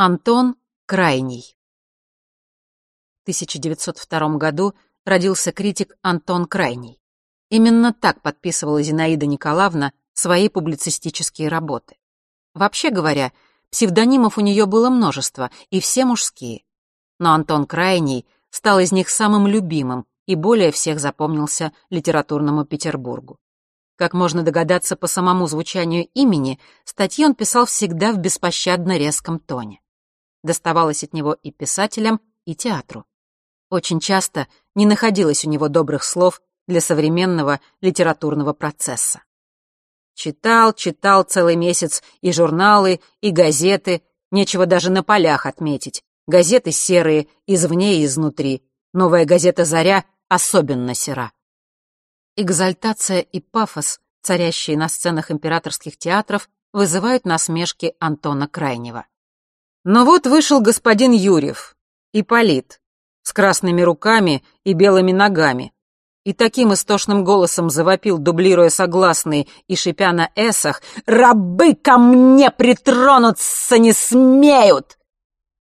Антон Крайний. В 1902 году родился критик Антон Крайний. Именно так подписывала Зинаида Николаевна свои публицистические работы. Вообще говоря, псевдонимов у нее было множество, и все мужские. Но Антон Крайний стал из них самым любимым и более всех запомнился литературному Петербургу. Как можно догадаться по самому звучанию имени, статьи он писал всегда в беспощадно резком тоне доставалось от него и писателям, и театру. Очень часто не находилось у него добрых слов для современного литературного процесса. Читал, читал целый месяц и журналы, и газеты, нечего даже на полях отметить. Газеты серые, извне и изнутри. Новая газета «Заря» особенно сера. Экзальтация и пафос, царящие на сценах императорских театров, вызывают насмешки Антона Крайнего. Но вот вышел господин Юрьев, Ипполит, с красными руками и белыми ногами, и таким истошным голосом завопил, дублируя согласные и шипя на эсах, «Рабы ко мне притронуться не смеют!»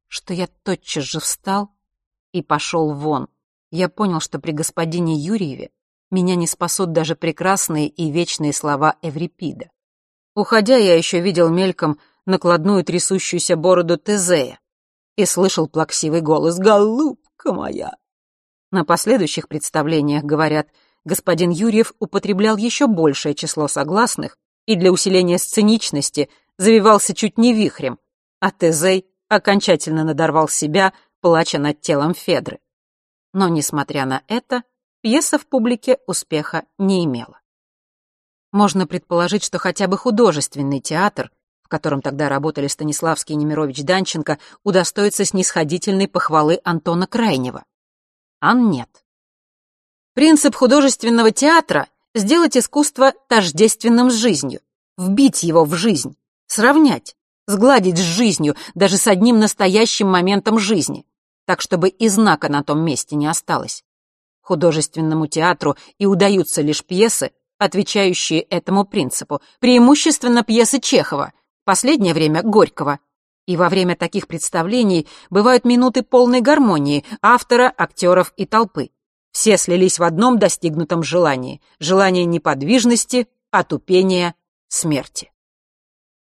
Что я тотчас же встал и пошел вон. Я понял, что при господине Юрьеве меня не спасут даже прекрасные и вечные слова Эврипида. Уходя, я еще видел мельком накладную трясущуюся бороду Тезея и слышал плаксивый голос «Голубка моя!». На последующих представлениях, говорят, господин Юрьев употреблял еще большее число согласных и для усиления сценичности завивался чуть не вихрем, а Тезей окончательно надорвал себя, плача над телом Федры. Но, несмотря на это, пьеса в публике успеха не имела. Можно предположить, что хотя бы художественный театр в котором тогда работали Станиславский и Немирович Данченко, удостоится снисходительной похвалы Антона Крайнего. Ан нет. Принцип художественного театра — сделать искусство тождественным с жизнью, вбить его в жизнь, сравнять, сгладить с жизнью, даже с одним настоящим моментом жизни, так, чтобы и знака на том месте не осталось. Художественному театру и удаются лишь пьесы, отвечающие этому принципу, преимущественно пьесы Чехова, последнее время Горького. И во время таких представлений бывают минуты полной гармонии автора, актеров и толпы. Все слились в одном достигнутом желании — желание неподвижности, отупения, смерти.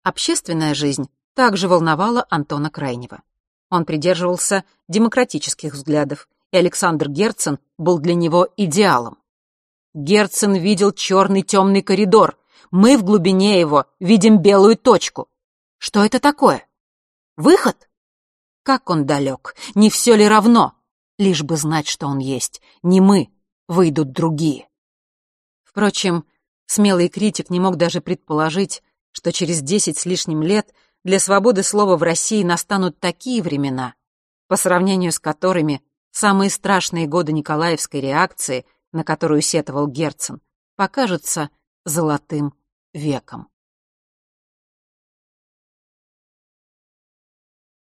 Общественная жизнь также волновала Антона Крайнего. Он придерживался демократических взглядов, и Александр Герцен был для него идеалом. Герцен видел черный темный коридор, мы в глубине его видим белую точку. Что это такое? Выход? Как он далек, не все ли равно? Лишь бы знать, что он есть. Не мы, выйдут другие. Впрочем, смелый критик не мог даже предположить, что через десять с лишним лет для свободы слова в России настанут такие времена, по сравнению с которыми самые страшные годы Николаевской реакции, на которую сетовал Герцен, покажутся золотым веком.